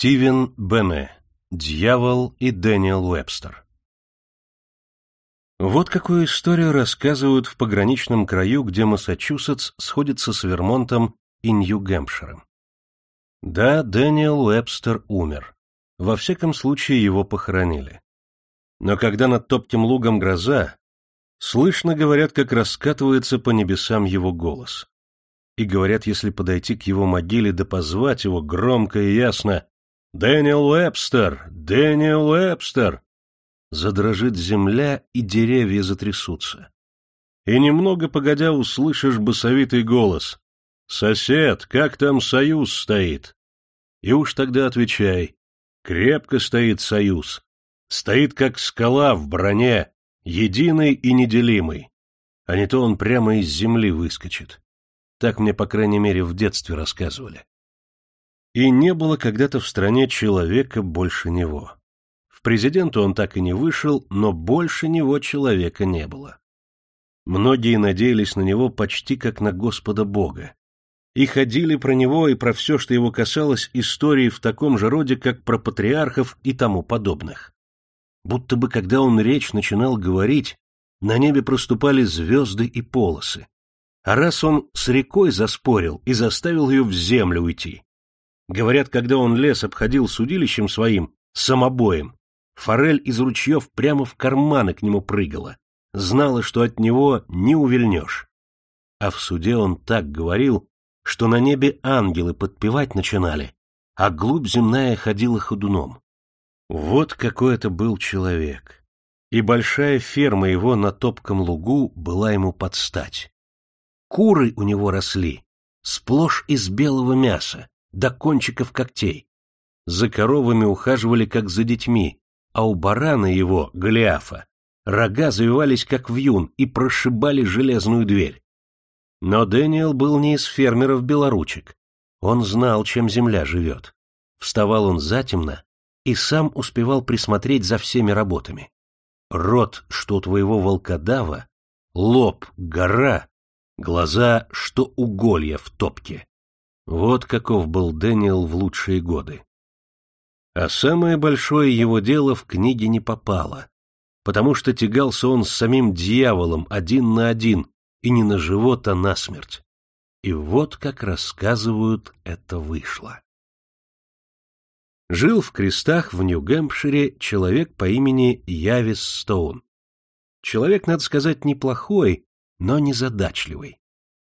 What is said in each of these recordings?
Стивен Бене. Дьявол и Дэниел Уэбстер. Вот какую историю рассказывают в пограничном краю, где Массачусетс сходится с Вермонтом и Нью-Гэмпширом. Да, Дэниел Уэбстер умер. Во всяком случае, его похоронили. Но когда над топким лугом гроза, слышно, говорят, как раскатывается по небесам его голос. И говорят, если подойти к его могиле да позвать его громко и ясно «Дэниел Уэбстер! Дэниел Уэбстер!» Задрожит земля, и деревья затрясутся. И немного погодя услышишь басовитый голос «Сосед, как там союз стоит?» И уж тогда отвечай «Крепко стоит союз, стоит как скала в броне, единый и неделимый, а не то он прямо из земли выскочит». Так мне, по крайней мере, в детстве рассказывали. И не было когда-то в стране человека больше него. В президенту он так и не вышел, но больше него человека не было. Многие надеялись на него почти как на Господа Бога. И ходили про него и про все, что его касалось, истории в таком же роде, как про патриархов и тому подобных. Будто бы, когда он речь начинал говорить, на небе проступали звезды и полосы. А раз он с рекой заспорил и заставил ее в землю уйти, Говорят, когда он лес обходил судилищем своим, самобоем, форель из ручьев прямо в карманы к нему прыгала, знала, что от него не увильнешь. А в суде он так говорил, что на небе ангелы подпевать начинали, а глубь земная ходила ходуном. Вот какой это был человек. И большая ферма его на топком лугу была ему под стать. Куры у него росли, сплошь из белого мяса, до кончиков когтей. За коровами ухаживали, как за детьми, а у барана его, Голиафа, рога завивались, как вьюн, и прошибали железную дверь. Но Дэниел был не из фермеров-белоручек. Он знал, чем земля живет. Вставал он затемно и сам успевал присмотреть за всеми работами. Рот, что у твоего волкодава, лоб, гора, глаза, что уголья в топке. Вот каков был Дэниел в лучшие годы. А самое большое его дело в книге не попало, потому что тягался он с самим дьяволом один на один, и не на живот, а на смерть. И вот как рассказывают, это вышло. Жил в крестах в Нью-Гэмпшире человек по имени Явис Стоун. Человек, надо сказать, неплохой, но незадачливый.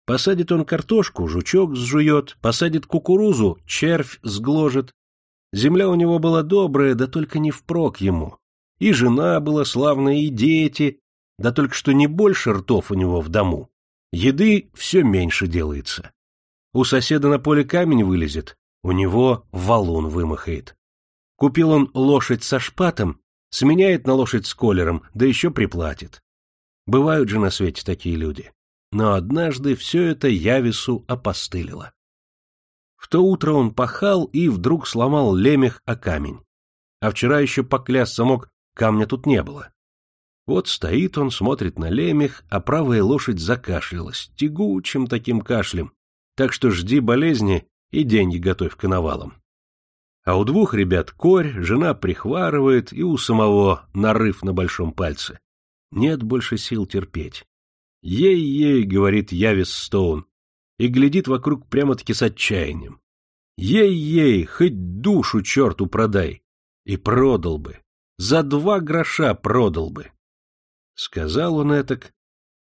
Посадит он картошку, жучок сжует, посадит кукурузу, червь сгложит. Земля у него была добрая, да только не впрок ему. И жена была славная, и дети, да только что не больше ртов у него в дому. Еды все меньше делается. У соседа на поле камень вылезет, у него валун вымахает. Купил он лошадь со шпатом, сменяет на лошадь с колером, да еще приплатит. Бывают же на свете такие люди но однажды все это Явису опостылило. В то утро он пахал и вдруг сломал лемех о камень. А вчера еще поклясться мог, камня тут не было. Вот стоит он, смотрит на лемех, а правая лошадь закашлялась, тягучим таким кашлем, так что жди болезни и деньги готовь к навалам. А у двух ребят корь, жена прихварывает, и у самого нарыв на большом пальце. Нет больше сил терпеть. «Ей-ей», — говорит Явис Стоун, и глядит вокруг прямо-таки с отчаянием. «Ей-ей, хоть душу черту продай!» И продал бы. За два гроша продал бы. Сказал он этак,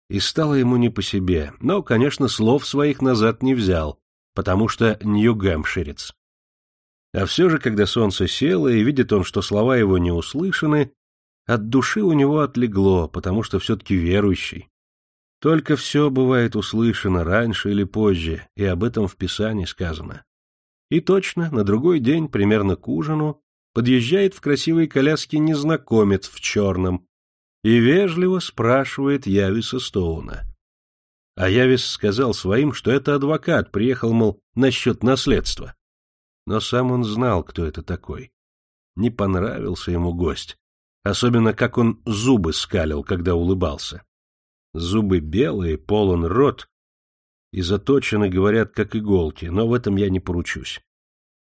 и стало ему не по себе, но, конечно, слов своих назад не взял, потому что Нью-Гэмпширец. А все же, когда солнце село, и видит он, что слова его не услышаны, от души у него отлегло, потому что все-таки верующий. Только все бывает услышано раньше или позже, и об этом в Писании сказано. И точно, на другой день, примерно к ужину, подъезжает в красивой коляске незнакомец в черном и вежливо спрашивает Явиса Стоуна. А Явис сказал своим, что это адвокат, приехал, мол, насчет наследства. Но сам он знал, кто это такой. Не понравился ему гость, особенно как он зубы скалил, когда улыбался. Зубы белые, полон рот и заточены, говорят, как иголки, но в этом я не поручусь.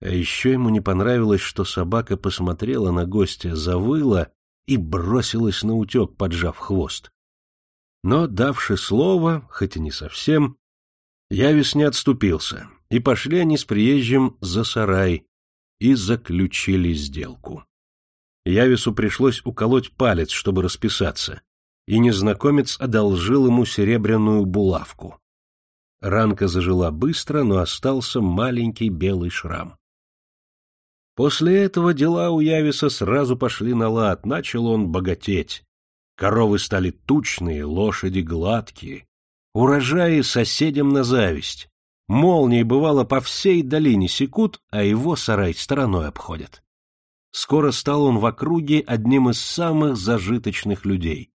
А еще ему не понравилось, что собака посмотрела на гостя, завыла и бросилась на утек, поджав хвост. Но, давши слово, хоть и не совсем, Явис не отступился, и пошли они с приезжим за сарай и заключили сделку. Явису пришлось уколоть палец, чтобы расписаться, и незнакомец одолжил ему серебряную булавку. Ранка зажила быстро, но остался маленький белый шрам. После этого дела у Явиса сразу пошли на лад, начал он богатеть. Коровы стали тучные, лошади гладкие. Урожаи соседям на зависть. Молнии, бывало, по всей долине секут, а его сарай стороной обходят. Скоро стал он в округе одним из самых зажиточных людей.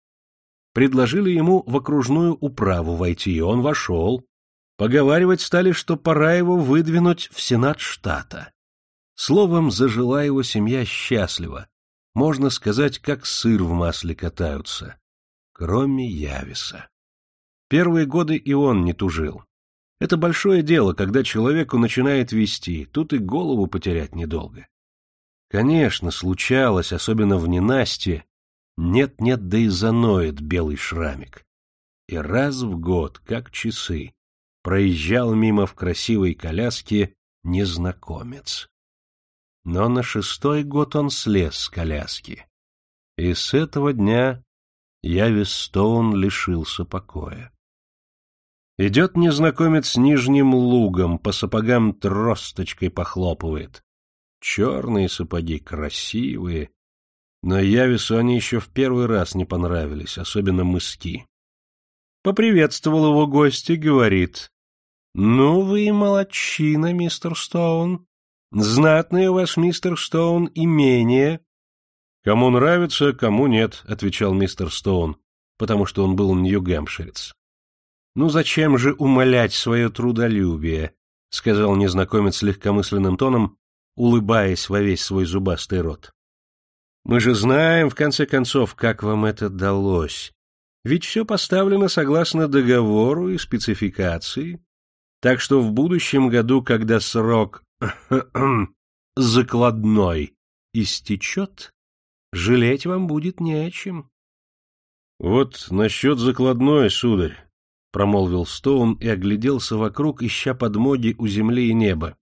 Предложили ему в окружную управу войти, и он вошел. Поговаривать стали, что пора его выдвинуть в сенат штата. Словом, зажила его семья счастливо. Можно сказать, как сыр в масле катаются. Кроме Явиса. Первые годы и он не тужил. Это большое дело, когда человеку начинает вести, тут и голову потерять недолго. Конечно, случалось, особенно в ненастье, нет-нет, да и заноет белый шрамик. И раз в год, как часы, проезжал мимо в красивой коляске незнакомец. Но на шестой год он слез с коляски. И с этого дня Явис Стоун лишился покоя. Идет незнакомец нижним лугом, по сапогам тросточкой похлопывает. Черные сапоги, красивые. Но Явису они еще в первый раз не понравились, особенно мыски. Поприветствовал его гость и говорит. — Ну вы молодчина, мистер Стоун. Знатное у вас, мистер Стоун, имение. — Кому нравится, кому нет, — отвечал мистер Стоун, потому что он был нью-гэмпширец. «Ну зачем же умолять свое трудолюбие?» — сказал незнакомец легкомысленным тоном, улыбаясь во весь свой зубастый рот. «Мы же знаем, в конце концов, как вам это далось. Ведь все поставлено согласно договору и спецификации. Так что в будущем году, когда срок закладной истечет, жалеть вам будет не о чем». «Вот насчет закладной, сударь», — промолвил Стоун и огляделся вокруг, ища подмоги у земли и неба.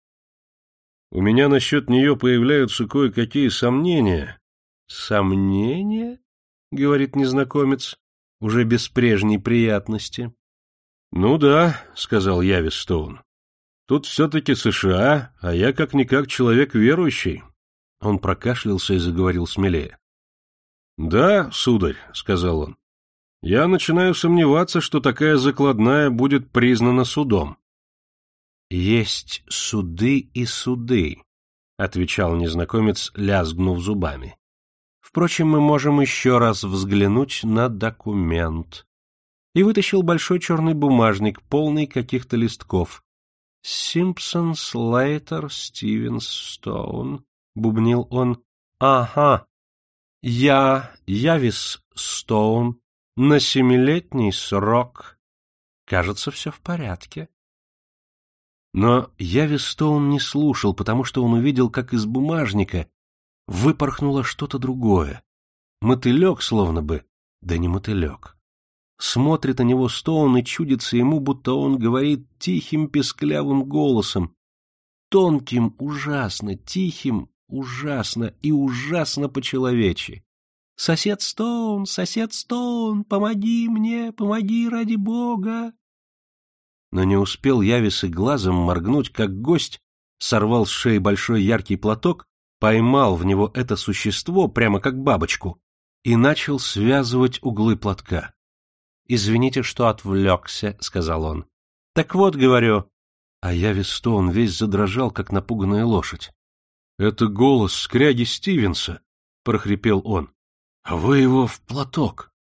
— У меня насчет нее появляются кое-какие сомнения. — Сомнения? — говорит незнакомец, уже без прежней приятности. — Ну да, — сказал Явис Стоун. — Тут все-таки США, а я как-никак человек верующий. Он прокашлялся и заговорил смелее. — Да, сударь, — сказал он, я начинаю сомневаться, что такая закладная будет признана судом. — Есть суды и суды, — отвечал незнакомец, лязгнув зубами. — Впрочем, мы можем еще раз взглянуть на документ. И вытащил большой черный бумажник, полный каких-то листков. — Симпсон, Слейтер, Стивенс, Стоун, — бубнил он. — Ага. Я, Явис Стоун, на семилетний срок. Кажется, все в порядке. Но Яви Стоун не слушал, потому что он увидел, как из бумажника выпорхнуло что-то другое. Мотылек словно бы, да не мотылек. Смотрит на него Стоун и чудится ему, будто он говорит тихим песклявым голосом, тонким, ужасно, тихим, ужасно и ужасно по-человечьи. «Сосед Стоун, сосед Стоун, помоги мне, помоги ради бога!» Но не успел Явис и глазом моргнуть, как гость сорвал с шеи большой яркий платок, поймал в него это существо, прямо как бабочку, и начал связывать углы платка. «Извините, что отвлекся», — сказал он. «Так вот, говорю...» А Явис Стоун весь задрожал, как напуганная лошадь. «Это голос скряги Стивенса», — прохрипел он. А вы его в платок.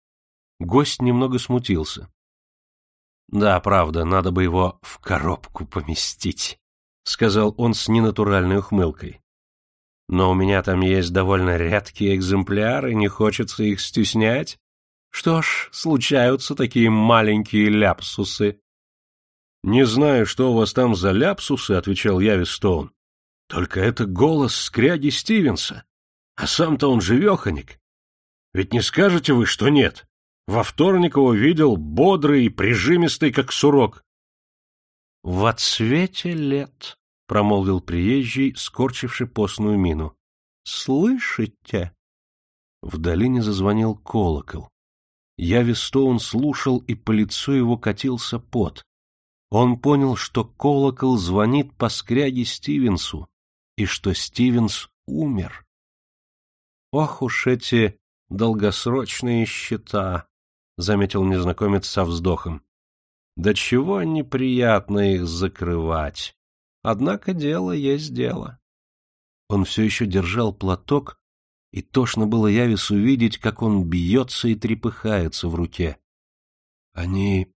Гость немного смутился. Да, правда, надо бы его в коробку поместить, сказал он с ненатуральной ухмылкой. Но у меня там есть довольно редкие экземпляры, не хочется их стеснять. Что ж, случаются такие маленькие ляпсусы. Не знаю, что у вас там за ляпсусы, отвечал Яви Стоун. Только это голос скряги Стивенса, а сам-то он живеханик. Ведь не скажете вы, что нет? Во вторник его видел бодрый и прижимистый, как сурок. — В отсвете лет, — промолвил приезжий, скорчивший постную мину. — Слышите? В долине зазвонил колокол. Яви Стоун слушал, и по лицу его катился пот. Он понял, что колокол звонит по скряге Стивенсу, и что Стивенс умер. Ох уж эти долгосрочные счета, — заметил незнакомец со вздохом. Да чего неприятно их закрывать. Однако дело есть дело. Он все еще держал платок, и тошно было Явис увидеть, как он бьется и трепыхается в руке. — Они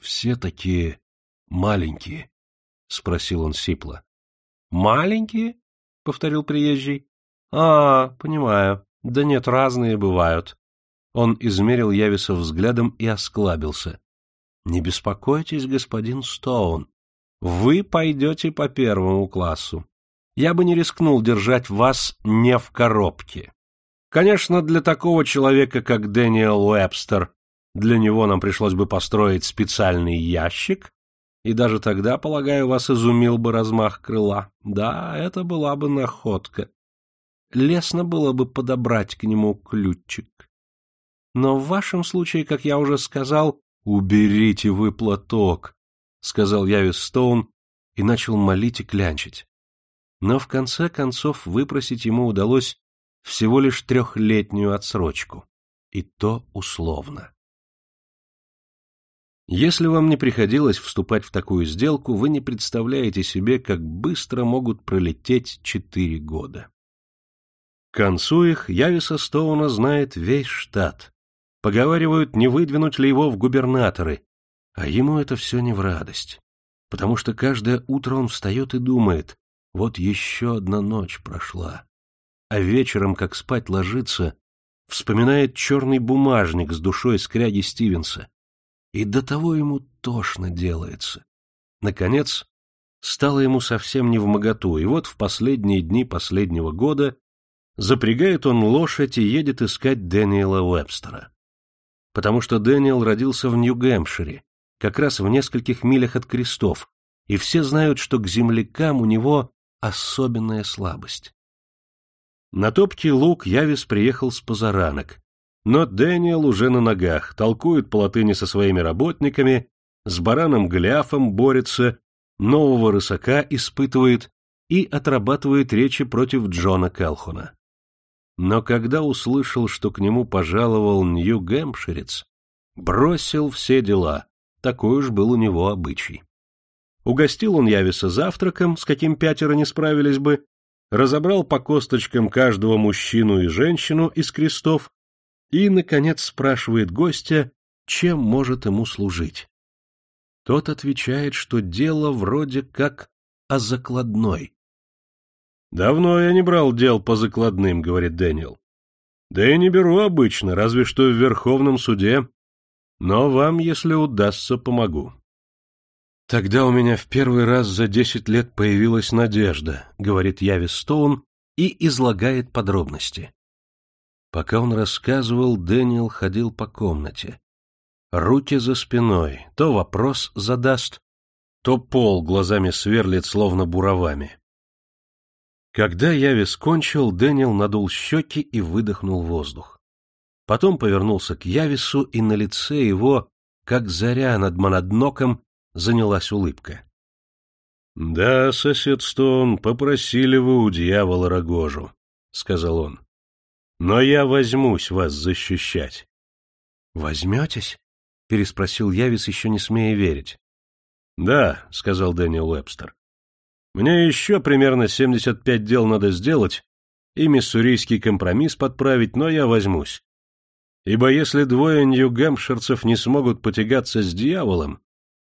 все такие маленькие? — спросил он сипло. — Маленькие? — повторил приезжий. — А, понимаю. Да нет, разные бывают. Он измерил Явиса взглядом и осклабился. — Не беспокойтесь, господин Стоун. Вы пойдете по первому классу. Я бы не рискнул держать вас не в коробке. Конечно, для такого человека, как Дэниел Уэбстер, для него нам пришлось бы построить специальный ящик, и даже тогда, полагаю, вас изумил бы размах крыла. Да, это была бы находка. Лесно было бы подобрать к нему ключик. Но в вашем случае, как я уже сказал, уберите вы платок, — сказал Явис Стоун и начал молить и клянчить. Но в конце концов выпросить ему удалось всего лишь трехлетнюю отсрочку, и то условно. Если вам не приходилось вступать в такую сделку, вы не представляете себе, как быстро могут пролететь четыре года. К концу их Явиса Стоуна знает весь штат. Поговаривают, не выдвинуть ли его в губернаторы, а ему это все не в радость, потому что каждое утро он встает и думает, вот еще одна ночь прошла, а вечером, как спать ложится, вспоминает черный бумажник с душой скряги Стивенса. И до того ему тошно делается. Наконец, стало ему совсем не в моготу, и вот в последние дни последнего года запрягает он лошадь и едет искать Дэниела Уэбстера. Потому что Дэниел родился в Нью-Гэмпшире, как раз в нескольких милях от крестов, и все знают, что к землякам у него особенная слабость. На топкий луг Явис приехал с позаранок, но Дэниел уже на ногах, толкует по латыни со своими работниками, с бараном Гляфом борется, нового рысака испытывает и отрабатывает речи против Джона Келхуна. Но когда услышал, что к нему пожаловал Нью-Гэмпширец, бросил все дела, такой уж был у него обычай. Угостил он Явиса завтраком, с каким пятеро не справились бы, разобрал по косточкам каждого мужчину и женщину из крестов и, наконец, спрашивает гостя, чем может ему служить. Тот отвечает, что дело вроде как о закладной. «Давно я не брал дел по закладным», — говорит Дэниел. «Да и не беру обычно, разве что в Верховном суде. Но вам, если удастся, помогу». Тогда у меня в первый раз за десять лет появилась надежда, говорит Яви Стоун и излагает подробности. Пока он рассказывал, Дэниел ходил по комнате. Руки за спиной, то вопрос задаст, то пол глазами сверлит, словно буровами. Когда Яви скончил, Дэниел надул щеки и выдохнул воздух. Потом повернулся к Явису, и на лице его, как заря над монадноком, занялась улыбка. — Да, сосед Стоун, попросили вы у дьявола рогожу, — сказал он. — Но я возьмусь вас защищать. — Возьметесь? — переспросил Явис, еще не смея верить. — Да, — сказал Дэниел Уэбстер. — Мне еще примерно семьдесят пять дел надо сделать и миссурийский компромисс подправить, но я возьмусь. Ибо если двое нью-гэмпширцев не смогут потягаться с дьяволом,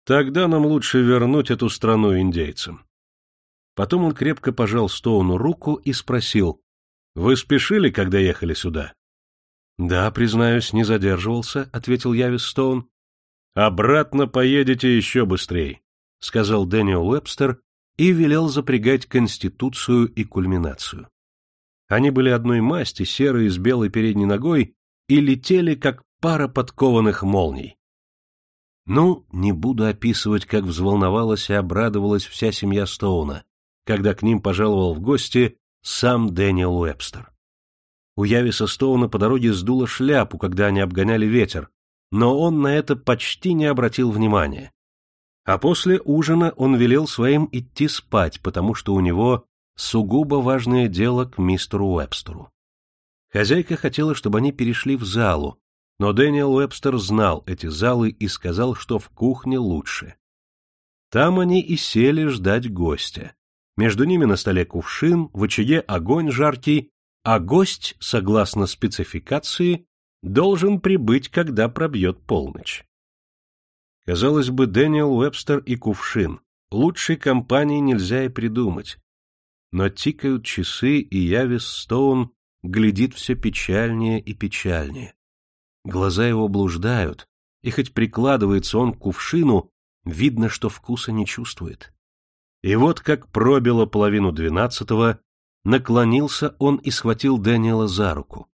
Тогда нам лучше вернуть эту страну индейцам. Потом он крепко пожал Стоуну руку и спросил, «Вы спешили, когда ехали сюда?» «Да, признаюсь, не задерживался», — ответил Явис Стоун. «Обратно поедете еще быстрее», — сказал Дэниел Уэбстер и велел запрягать конституцию и кульминацию. Они были одной масти, серые с белой передней ногой, и летели, как пара подкованных молний. Ну, не буду описывать, как взволновалась и обрадовалась вся семья Стоуна, когда к ним пожаловал в гости сам Дэниел Уэбстер. У Явиса Стоуна по дороге сдуло шляпу, когда они обгоняли ветер, но он на это почти не обратил внимания. А после ужина он велел своим идти спать, потому что у него сугубо важное дело к мистеру Уэбстеру. Хозяйка хотела, чтобы они перешли в залу, но Дэниел Уэбстер знал эти залы и сказал, что в кухне лучше. Там они и сели ждать гостя. Между ними на столе кувшин, в очаге огонь жаркий, а гость, согласно спецификации, должен прибыть, когда пробьет полночь. Казалось бы, Дэниел Уэбстер и кувшин. Лучшей компании нельзя и придумать. Но тикают часы, и Явис Стоун глядит все печальнее и печальнее. Глаза его блуждают, и хоть прикладывается он к кувшину, видно, что вкуса не чувствует. И вот как пробило половину двенадцатого, наклонился он и схватил Дэниела за руку.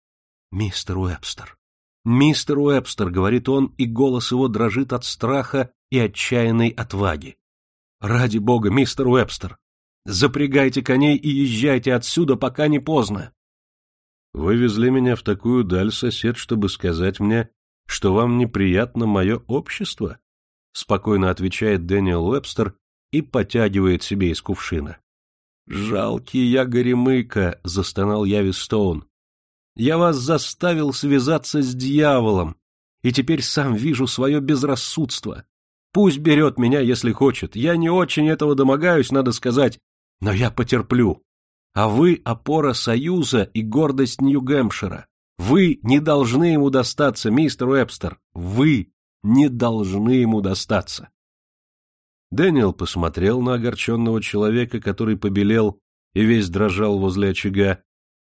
«Мистер Уэбстер! Мистер Уэбстер!» — говорит он, и голос его дрожит от страха и отчаянной отваги. «Ради бога, мистер Уэбстер! Запрягайте коней и езжайте отсюда, пока не поздно!» Вы везли меня в такую даль, сосед, чтобы сказать мне, что вам неприятно мое общество? — спокойно отвечает Дэниел Уэбстер и потягивает себе из кувшина. — Жалкий я горемыка, — застонал Яви Стоун. — Я вас заставил связаться с дьяволом, и теперь сам вижу свое безрассудство. Пусть берет меня, если хочет. Я не очень этого домогаюсь, надо сказать, но я потерплю. А вы — опора Союза и гордость Нью-Гэмпшира. Вы не должны ему достаться, мистер Уэбстер. Вы не должны ему достаться. Дэниел посмотрел на огорченного человека, который побелел и весь дрожал возле очага,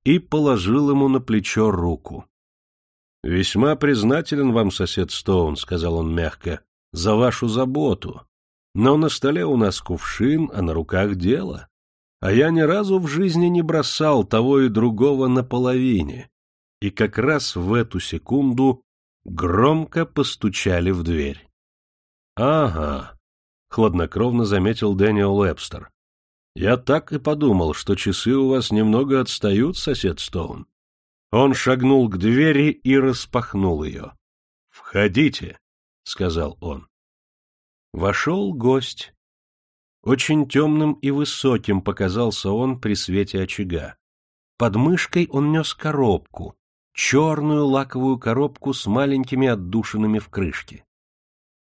и положил ему на плечо руку. — Весьма признателен вам, сосед Стоун, — сказал он мягко, — за вашу заботу. Но на столе у нас кувшин, а на руках дело а я ни разу в жизни не бросал того и другого наполовине. И как раз в эту секунду громко постучали в дверь. — Ага, — хладнокровно заметил Дэниел Уэбстер. — Я так и подумал, что часы у вас немного отстают, сосед Стоун. Он шагнул к двери и распахнул ее. — Входите, — сказал он. Вошел гость, очень темным и высоким показался он при свете очага. Под мышкой он нес коробку, черную лаковую коробку с маленькими отдушинами в крышке.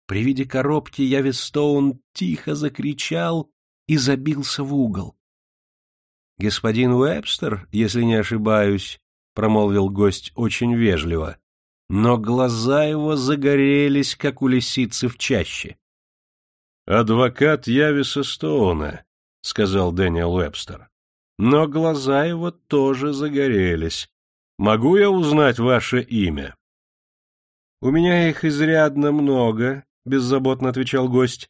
При виде коробки Явистоун тихо закричал и забился в угол. — Господин Уэбстер, если не ошибаюсь, — промолвил гость очень вежливо, но глаза его загорелись, как у лисицы в чаще. «Адвокат Явиса Стоуна», — сказал Дэниел Уэбстер. «Но глаза его тоже загорелись. Могу я узнать ваше имя?» «У меня их изрядно много», — беззаботно отвечал гость.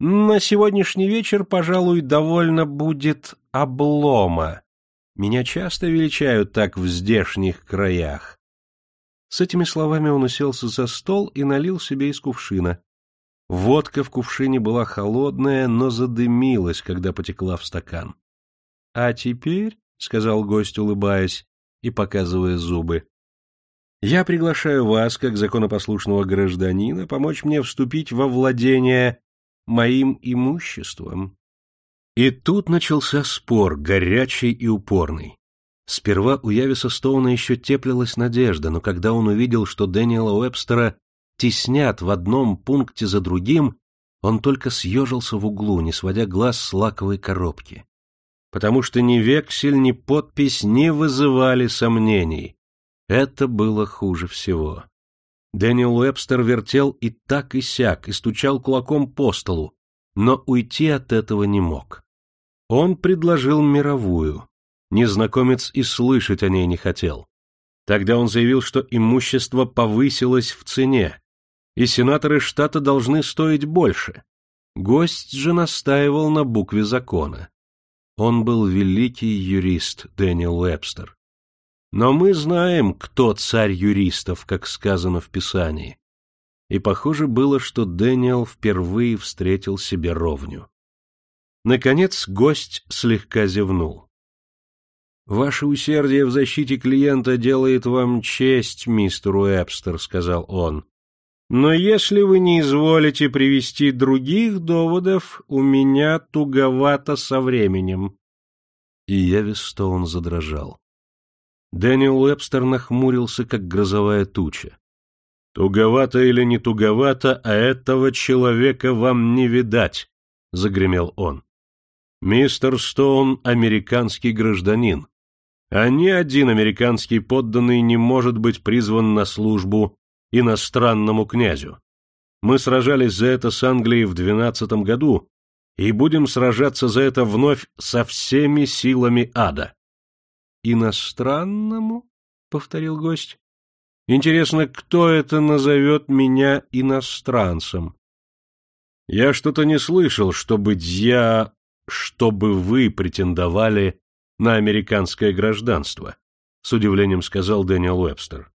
«На сегодняшний вечер, пожалуй, довольно будет облома. Меня часто величают так в здешних краях». С этими словами он уселся за стол и налил себе из кувшина. Водка в кувшине была холодная, но задымилась, когда потекла в стакан. — А теперь, — сказал гость, улыбаясь и показывая зубы, — я приглашаю вас, как законопослушного гражданина, помочь мне вступить во владение моим имуществом. И тут начался спор, горячий и упорный. Сперва у Явиса Стоуна еще теплилась надежда, но когда он увидел, что Дэниела Уэбстера теснят в одном пункте за другим, он только съежился в углу, не сводя глаз с лаковой коробки. Потому что ни вексель, ни подпись не вызывали сомнений. Это было хуже всего. Дэниел Уэбстер вертел и так и сяк, и стучал кулаком по столу, но уйти от этого не мог. Он предложил мировую. Незнакомец и слышать о ней не хотел. Тогда он заявил, что имущество повысилось в цене, и сенаторы штата должны стоить больше. Гость же настаивал на букве закона. Он был великий юрист Дэниел Уэбстер. Но мы знаем, кто царь юристов, как сказано в Писании. И похоже было, что Дэниел впервые встретил себе ровню. Наконец гость слегка зевнул. «Ваше усердие в защите клиента делает вам честь, мистер Уэбстер», — сказал он. «Но если вы не изволите привести других доводов, у меня туговато со временем». И Явистоун задрожал. Дэниел Уэбстер нахмурился, как грозовая туча. «Туговато или не туговато, а этого человека вам не видать», — загремел он. «Мистер Стоун — американский гражданин, а ни один американский подданный не может быть призван на службу иностранному князю. Мы сражались за это с Англией в двенадцатом году и будем сражаться за это вновь со всеми силами ада. «Иностранному?» — повторил гость. «Интересно, кто это назовет меня иностранцем?» «Я что-то не слышал, чтобы я... чтобы вы претендовали на американское гражданство», — с удивлением сказал Дэниел Уэбстер.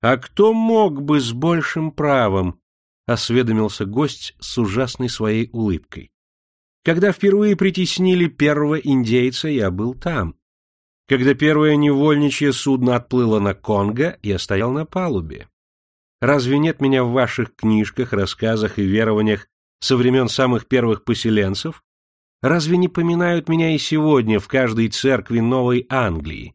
«А кто мог бы с большим правом?» — осведомился гость с ужасной своей улыбкой. «Когда впервые притеснили первого индейца, я был там. Когда первое невольничье судно отплыло на Конго, я стоял на палубе. Разве нет меня в ваших книжках, рассказах и верованиях со времен самых первых поселенцев? Разве не поминают меня и сегодня в каждой церкви Новой Англии?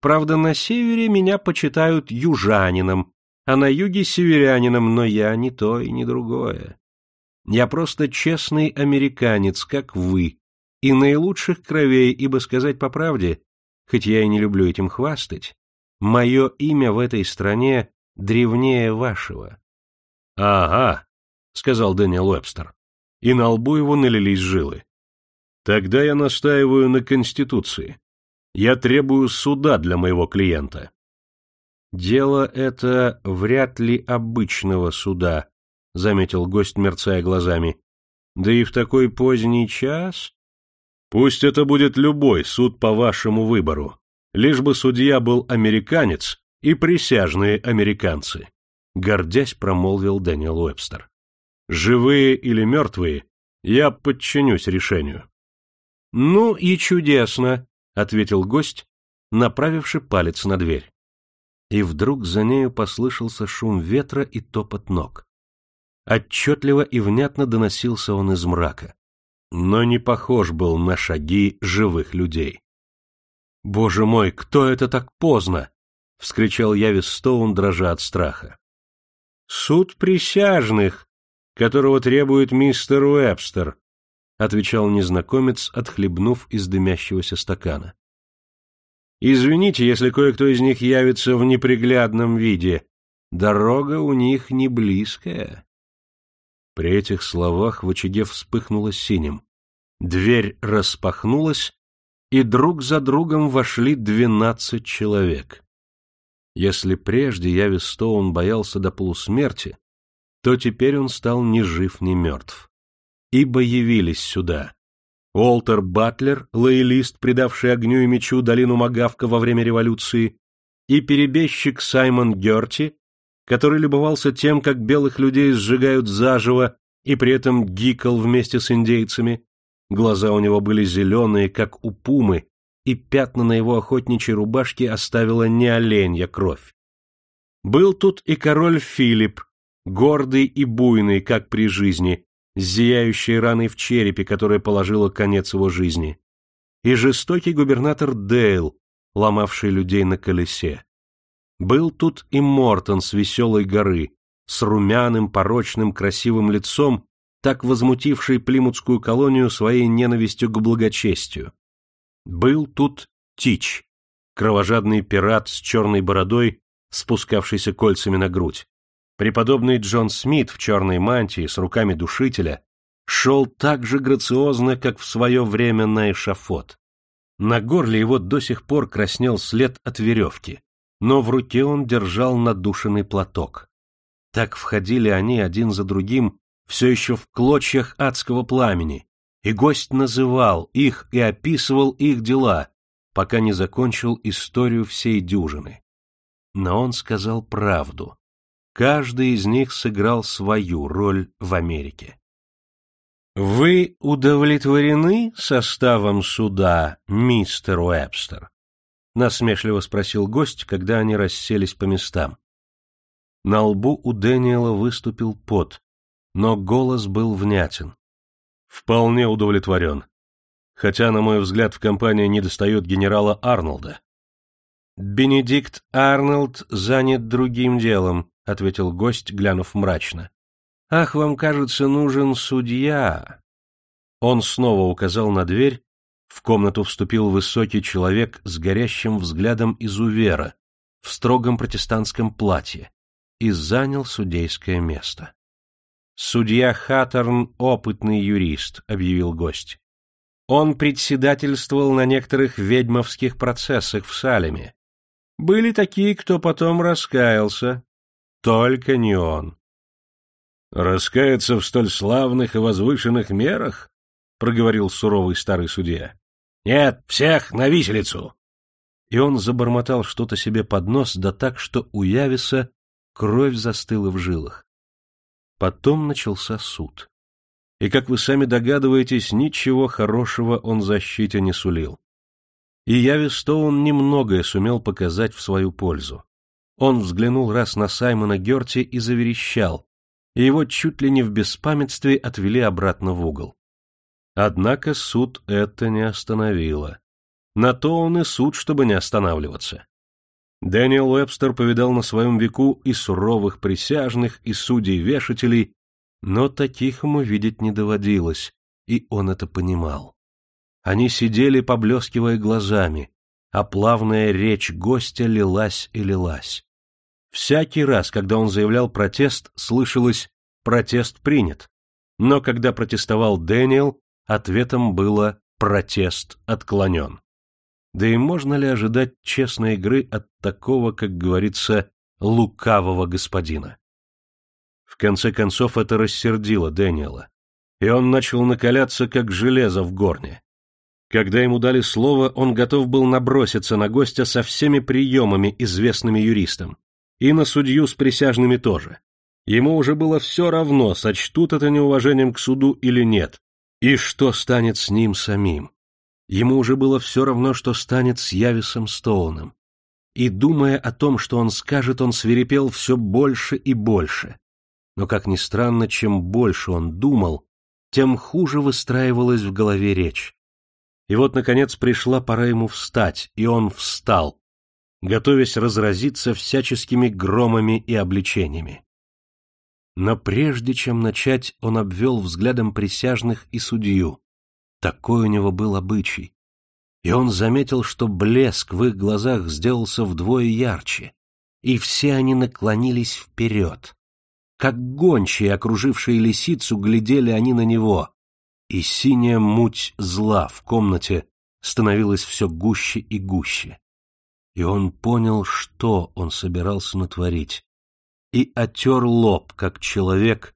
Правда, на севере меня почитают южанином, а на юге северянином, но я не то и не другое. Я просто честный американец, как вы, и наилучших кровей, ибо сказать по правде, хоть я и не люблю этим хвастать, мое имя в этой стране древнее вашего. — Ага, — сказал Дэниел Уэбстер, и на лбу его налились жилы. — Тогда я настаиваю на Конституции. Я требую суда для моего клиента. — Дело это вряд ли обычного суда, — заметил гость, мерцая глазами. — Да и в такой поздний час... Пусть это будет любой суд по вашему выбору, лишь бы судья был американец и присяжные американцы, — гордясь промолвил Дэниел Уэбстер. Живые или мертвые, я подчинюсь решению. — Ну и чудесно, — ответил гость, направивший палец на дверь. И вдруг за нею послышался шум ветра и топот ног. Отчетливо и внятно доносился он из мрака но не похож был на шаги живых людей. «Боже мой, кто это так поздно?» — вскричал Явис Стоун, дрожа от страха. «Суд присяжных, которого требует мистер Уэбстер», — отвечал незнакомец, отхлебнув из дымящегося стакана. «Извините, если кое-кто из них явится в неприглядном виде. Дорога у них не близкая». При этих словах в очаге вспыхнуло синим. Дверь распахнулась, и друг за другом вошли двенадцать человек. Если прежде Яви Стоун боялся до полусмерти, то теперь он стал ни жив, ни мертв. Ибо явились сюда Уолтер Батлер, лоялист, предавший огню и мечу долину Магавка во время революции, и перебежчик Саймон Герти, который любовался тем, как белых людей сжигают заживо и при этом гикал вместе с индейцами. Глаза у него были зеленые, как у пумы, и пятна на его охотничьей рубашке оставила не оленья кровь. Был тут и король Филипп, гордый и буйный, как при жизни, с зияющей раной в черепе, которая положила конец его жизни, и жестокий губернатор Дейл, ломавший людей на колесе. Был тут и Мортон с веселой горы, с румяным, порочным, красивым лицом, так возмутивший плимутскую колонию своей ненавистью к благочестию. Был тут Тич, кровожадный пират с черной бородой, спускавшийся кольцами на грудь. Преподобный Джон Смит в черной мантии с руками душителя шел так же грациозно, как в свое время на эшафот. На горле его до сих пор краснел след от веревки но в руке он держал надушенный платок. Так входили они один за другим все еще в клочьях адского пламени, и гость называл их и описывал их дела, пока не закончил историю всей дюжины. Но он сказал правду. Каждый из них сыграл свою роль в Америке. «Вы удовлетворены составом суда, мистер Уэбстер?» — насмешливо спросил гость, когда они расселись по местам. На лбу у Дэниела выступил пот, но голос был внятен. «Вполне удовлетворен. Хотя, на мой взгляд, в компании недостает генерала Арнольда». «Бенедикт Арнольд занят другим делом», — ответил гость, глянув мрачно. «Ах, вам, кажется, нужен судья!» Он снова указал на дверь, в комнату вступил высокий человек с горящим взглядом изувера в строгом протестантском платье и занял судейское место. «Судья Хаттерн — опытный юрист», — объявил гость. Он председательствовал на некоторых ведьмовских процессах в Салеме. Были такие, кто потом раскаялся. Только не он. «Раскаяться в столь славных и возвышенных мерах?» — проговорил суровый старый судья. «Нет, всех на виселицу!» И он забормотал что-то себе под нос, да так, что у Явиса кровь застыла в жилах. Потом начался суд. И, как вы сами догадываетесь, ничего хорошего он защите не сулил. И Яви Стоун немногое сумел показать в свою пользу. Он взглянул раз на Саймона Герти и заверещал, и его чуть ли не в беспамятстве отвели обратно в угол. Однако суд это не остановило. На то он и суд, чтобы не останавливаться. Дэниел Уэбстер повидал на своем веку и суровых присяжных, и судей-вешателей, но таких ему видеть не доводилось, и он это понимал. Они сидели, поблескивая глазами, а плавная речь гостя лилась и лилась. Всякий раз, когда он заявлял протест, слышалось «протест принят», но когда протестовал Дэниел, ответом было «протест отклонен». Да и можно ли ожидать честной игры от такого, как говорится, лукавого господина? В конце концов это рассердило Дэниела, и он начал накаляться, как железо в горне. Когда ему дали слово, он готов был наброситься на гостя со всеми приемами, известными юристам, и на судью с присяжными тоже. Ему уже было все равно, сочтут это неуважением к суду или нет, и что станет с ним самим. Ему уже было все равно, что станет с Явисом Стоуном. И, думая о том, что он скажет, он свирепел все больше и больше. Но, как ни странно, чем больше он думал, тем хуже выстраивалась в голове речь. И вот, наконец, пришла пора ему встать, и он встал, готовясь разразиться всяческими громами и обличениями. Но прежде чем начать, он обвел взглядом присяжных и судью. Такой у него был обычай. И он заметил, что блеск в их глазах сделался вдвое ярче, и все они наклонились вперед. Как гончие, окружившие лисицу, глядели они на него, и синяя муть зла в комнате становилась все гуще и гуще. И он понял, что он собирался натворить, и отер лоб, как человек,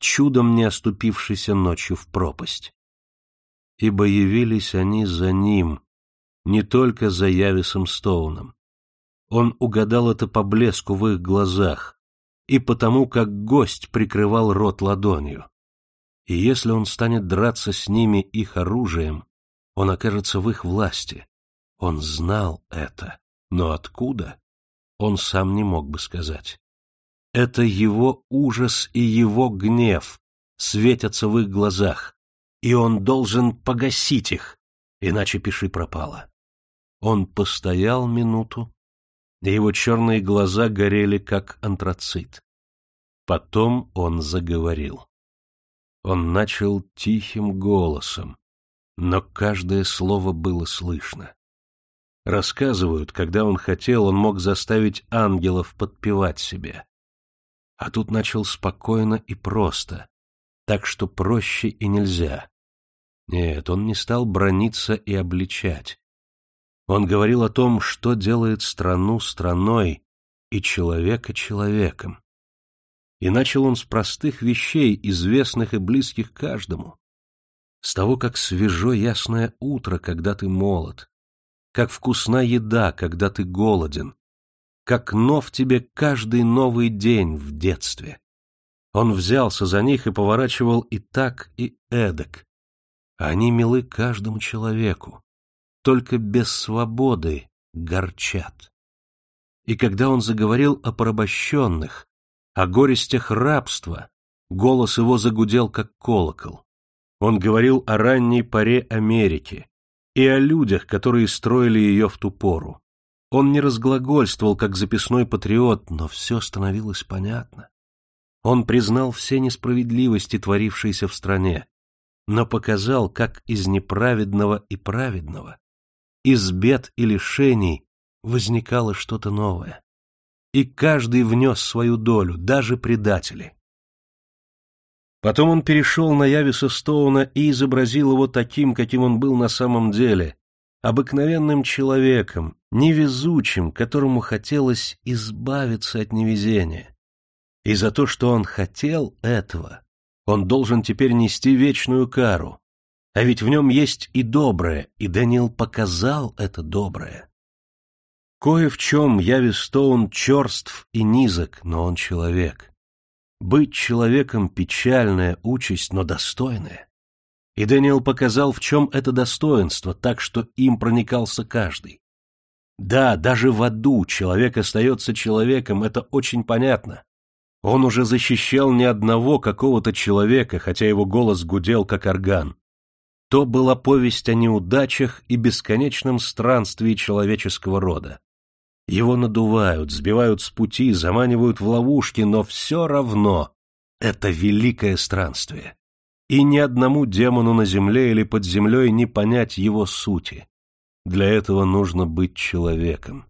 чудом не оступившийся ночью в пропасть ибо явились они за ним, не только за Явисом Стоуном. Он угадал это по блеску в их глазах и потому, как гость прикрывал рот ладонью. И если он станет драться с ними их оружием, он окажется в их власти. Он знал это, но откуда? Он сам не мог бы сказать. Это его ужас и его гнев светятся в их глазах, и он должен погасить их, иначе пиши пропало. Он постоял минуту, и его черные глаза горели, как антрацит. Потом он заговорил. Он начал тихим голосом, но каждое слово было слышно. Рассказывают, когда он хотел, он мог заставить ангелов подпевать себе. А тут начал спокойно и просто, так что проще и нельзя. Нет, он не стал брониться и обличать. Он говорил о том, что делает страну страной и человека человеком. И начал он с простых вещей, известных и близких каждому. С того, как свежо ясное утро, когда ты молод, как вкусна еда, когда ты голоден, как нов тебе каждый новый день в детстве. Он взялся за них и поворачивал и так, и эдак. Они милы каждому человеку, только без свободы горчат. И когда он заговорил о порабощенных, о горестях рабства, голос его загудел, как колокол. Он говорил о ранней поре Америки и о людях, которые строили ее в ту пору. Он не разглагольствовал, как записной патриот, но все становилось понятно. Он признал все несправедливости, творившиеся в стране, но показал, как из неправедного и праведного, из бед и лишений возникало что-то новое. И каждый внес свою долю, даже предатели. Потом он перешел на Явиса Стоуна и изобразил его таким, каким он был на самом деле, обыкновенным человеком, невезучим, которому хотелось избавиться от невезения. И за то, что он хотел этого, он должен теперь нести вечную кару. А ведь в нем есть и доброе, и Даниил показал это доброе. Кое в чем Яви Стоун черств и низок, но он человек. Быть человеком — печальная участь, но достойная. И Дэниел показал, в чем это достоинство, так что им проникался каждый. Да, даже в аду человек остается человеком, это очень понятно. Он уже защищал не одного какого-то человека, хотя его голос гудел, как орган. То была повесть о неудачах и бесконечном странствии человеческого рода. Его надувают, сбивают с пути, заманивают в ловушки, но все равно это великое странствие. И ни одному демону на земле или под землей не понять его сути. Для этого нужно быть человеком.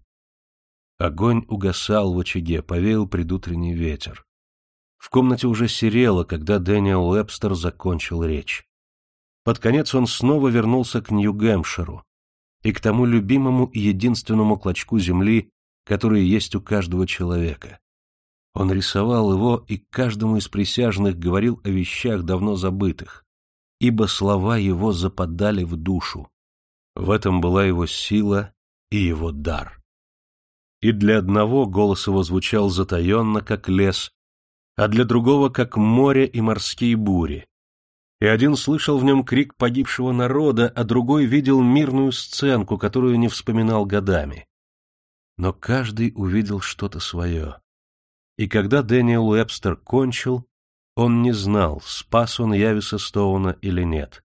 Огонь угасал в очаге, повеял предутренний ветер. В комнате уже серело, когда Дэниел Уэбстер закончил речь. Под конец он снова вернулся к Нью-Гэмпширу, и к тому любимому и единственному клочку земли, который есть у каждого человека. Он рисовал его и каждому из присяжных говорил о вещах давно забытых, ибо слова его западали в душу. В этом была его сила и его дар. И для одного голос его звучал затаенно, как лес, а для другого, как море и морские бури, и один слышал в нем крик погибшего народа, а другой видел мирную сценку, которую не вспоминал годами. Но каждый увидел что-то свое. И когда Дэниел Уэбстер кончил, он не знал, спас он Явиса Стоуна или нет,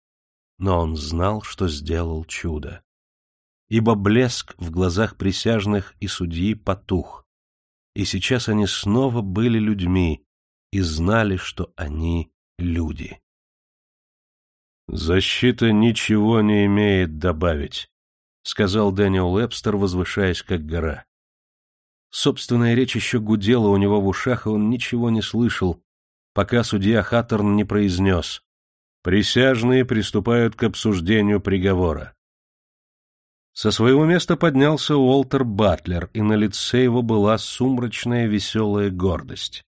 но он знал, что сделал чудо. Ибо блеск в глазах присяжных и судьи потух, и сейчас они снова были людьми и знали, что они люди. «Защита ничего не имеет добавить», — сказал Дэниел Уэбстер, возвышаясь как гора. Собственная речь еще гудела у него в ушах, и он ничего не слышал, пока судья Хаттерн не произнес «Присяжные приступают к обсуждению приговора». Со своего места поднялся Уолтер Батлер, и на лице его была сумрачная веселая гордость.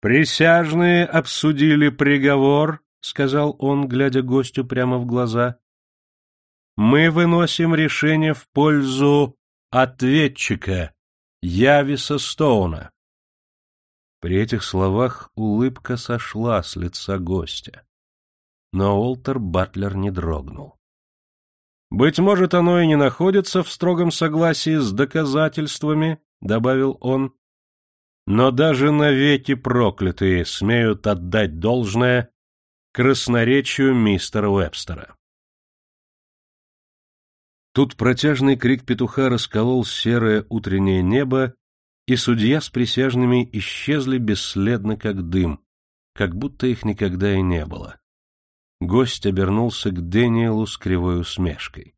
«Присяжные обсудили приговор», — сказал он, глядя гостю прямо в глаза, — мы выносим решение в пользу ответчика Явиса Стоуна. При этих словах улыбка сошла с лица гостя. Но Уолтер Батлер не дрогнул. «Быть может, оно и не находится в строгом согласии с доказательствами», — добавил он, — «но даже навеки проклятые смеют отдать должное красноречию мистера Уэбстера. Тут протяжный крик петуха расколол серое утреннее небо, и судья с присяжными исчезли бесследно, как дым, как будто их никогда и не было. Гость обернулся к Дэниелу с кривой усмешкой.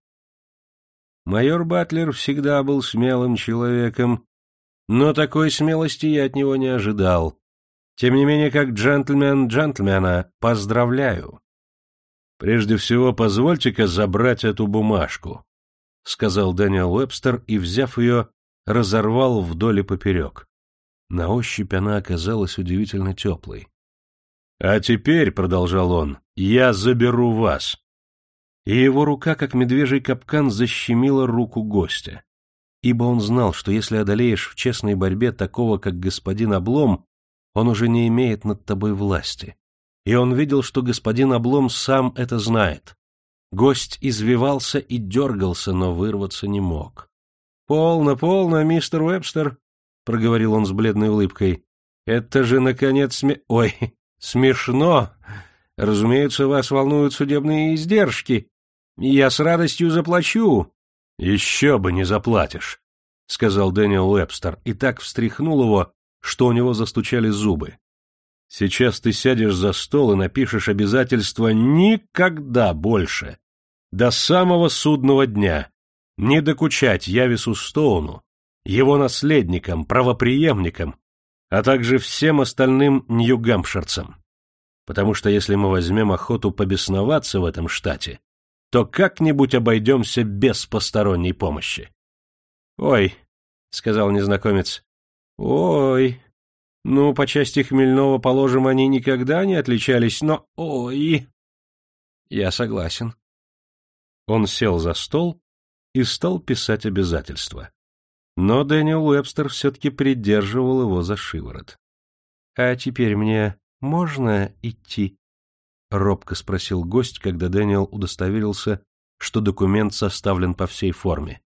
Майор Батлер всегда был смелым человеком, но такой смелости я от него не ожидал. Тем не менее, как джентльмен джентльмена, поздравляю. Прежде всего, позвольте-ка забрать эту бумажку, — сказал Дэниел Уэбстер и, взяв ее, разорвал вдоль и поперек. На ощупь она оказалась удивительно теплой. — А теперь, — продолжал он, — я заберу вас. И его рука, как медвежий капкан, защемила руку гостя. Ибо он знал, что если одолеешь в честной борьбе такого, как господин Облом, он уже не имеет над тобой власти. И он видел, что господин Облом сам это знает. Гость извивался и дергался, но вырваться не мог. — Полно, полно, мистер Уэбстер, — проговорил он с бледной улыбкой. — Это же, наконец, сме... Ой, смешно! Разумеется, вас волнуют судебные издержки. Я с радостью заплачу. — Еще бы не заплатишь, — сказал Дэниел Уэбстер, и так встряхнул его, что у него застучали зубы. — Сейчас ты сядешь за стол и напишешь обязательство никогда больше, до самого судного дня, не докучать Явису Стоуну, его наследникам, правоприемникам, а также всем остальным нью-гампширцам. Потому что если мы возьмем охоту побесноваться в этом штате, то как-нибудь обойдемся без посторонней помощи. — Ой, — сказал незнакомец, — ой, ну, по части хмельного, положим, они никогда не отличались, но ой... Я согласен. Он сел за стол и стал писать обязательства. Но Дэниел Уэбстер все-таки придерживал его за шиворот. — А теперь мне можно идти? — робко спросил гость, когда Дэниел удостоверился, что документ составлен по всей форме. —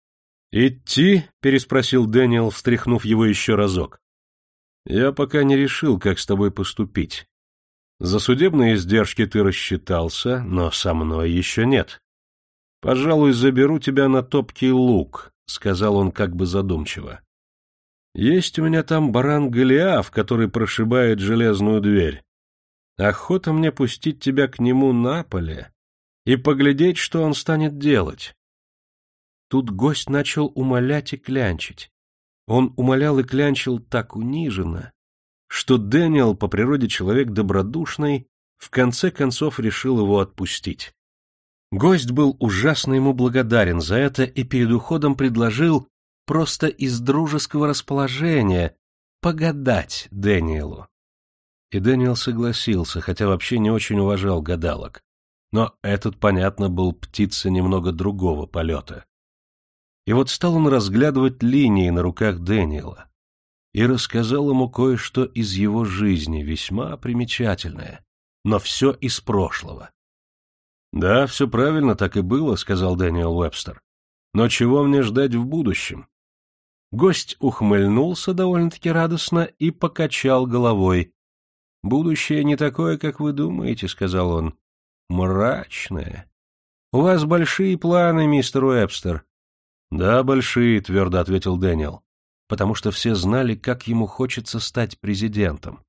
Идти? — переспросил Дэниел, встряхнув его еще разок. — Я пока не решил, как с тобой поступить. За судебные издержки ты рассчитался, но со мной еще нет. — Пожалуй, заберу тебя на топкий луг, — сказал он как бы задумчиво. — Есть у меня там баран Голиаф, который прошибает железную дверь. Охота мне пустить тебя к нему на поле и поглядеть, что он станет делать. Тут гость начал умолять и клянчить. Он умолял и клянчил так униженно, что Дэниел, по природе человек добродушный, в конце концов решил его отпустить. Гость был ужасно ему благодарен за это и перед уходом предложил просто из дружеского расположения погадать Дэниелу. И Дэниел согласился, хотя вообще не очень уважал гадалок. Но этот, понятно, был птица немного другого полета. И вот стал он разглядывать линии на руках Дэниела и рассказал ему кое-что из его жизни, весьма примечательное, но все из прошлого. «Да, все правильно, так и было», — сказал Дэниел Уэбстер. «Но чего мне ждать в будущем?» Гость ухмыльнулся довольно-таки радостно и покачал головой. «Будущее не такое, как вы думаете», — сказал он. «Мрачное. У вас большие планы, мистер Уэбстер». «Да, большие», — твердо ответил Дэниел, потому что все знали, как ему хочется стать президентом.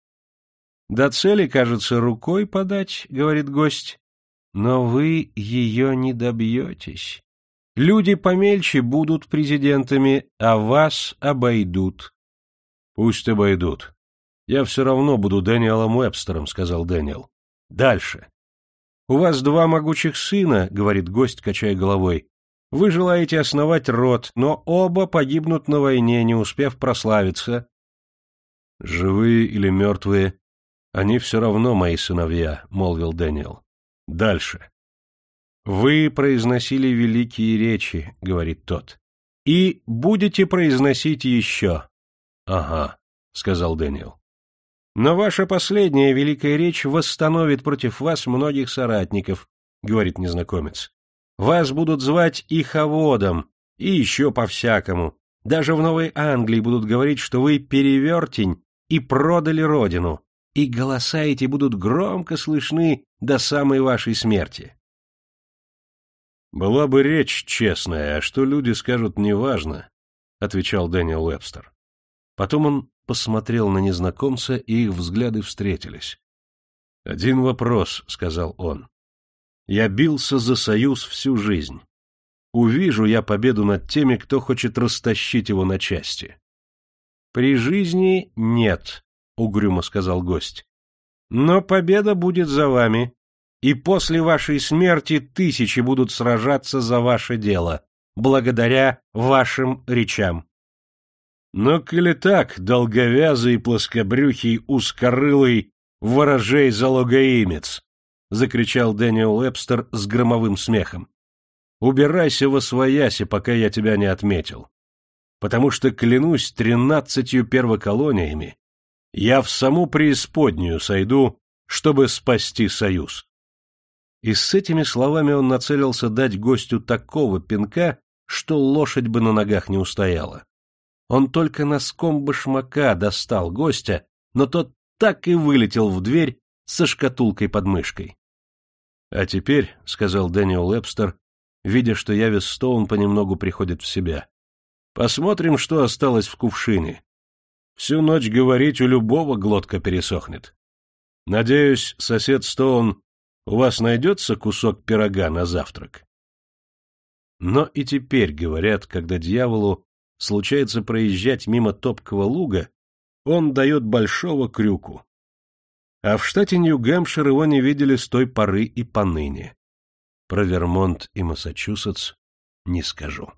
«До цели, кажется, рукой подать», — говорит гость. Но вы ее не добьетесь. Люди помельче будут президентами, а вас обойдут. — Пусть обойдут. Я все равно буду Дэниелом Уэбстером, — сказал Дэниел. — Дальше. — У вас два могучих сына, — говорит гость, качая головой. — Вы желаете основать род, но оба погибнут на войне, не успев прославиться. — Живые или мертвые, они все равно мои сыновья, — молвил Дэниел. Дальше. «Вы произносили великие речи», — говорит тот, — «и будете произносить еще». «Ага», — сказал Дэниел. «Но ваша последняя великая речь восстановит против вас многих соратников», — говорит незнакомец. «Вас будут звать Иховодом, и еще по-всякому. Даже в Новой Англии будут говорить, что вы перевертень и продали родину и голоса эти будут громко слышны до самой вашей смерти. «Была бы речь честная, а что люди скажут, неважно», — отвечал Дэниел Уэбстер. Потом он посмотрел на незнакомца, и их взгляды встретились. «Один вопрос», — сказал он. «Я бился за союз всю жизнь. Увижу я победу над теми, кто хочет растащить его на части». «При жизни нет», — угрюмо сказал гость. «Но победа будет за вами, и после вашей смерти тысячи будут сражаться за ваше дело, благодаря вашим речам». Но коли так, долговязый, плоскобрюхий, узкорылый, ворожей залогоимец, — закричал Дэниел Эбстер с громовым смехом. — Убирайся во свояси, пока я тебя не отметил. Потому что, клянусь тринадцатью первоколониями, я в саму преисподнюю сойду, чтобы спасти союз. И с этими словами он нацелился дать гостю такого пинка, что лошадь бы на ногах не устояла. Он только носком башмака достал гостя, но тот так и вылетел в дверь со шкатулкой под мышкой. — А теперь, — сказал Дэниел Лепстер, видя, что Явис Стоун понемногу приходит в себя, — посмотрим, что осталось в кувшине. Всю ночь говорить у любого глотка пересохнет. Надеюсь, сосед Стоун, у вас найдется кусок пирога на завтрак? Но и теперь, говорят, когда дьяволу случается проезжать мимо топкого луга, он дает большого крюку. А в штате Нью-Гэмпшир его не видели с той поры и поныне. Про Вермонт и Массачусетс не скажу.